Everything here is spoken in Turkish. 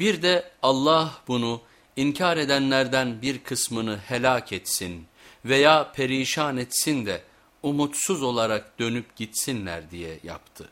Bir de Allah bunu inkar edenlerden bir kısmını helak etsin veya perişan etsin de umutsuz olarak dönüp gitsinler diye yaptı.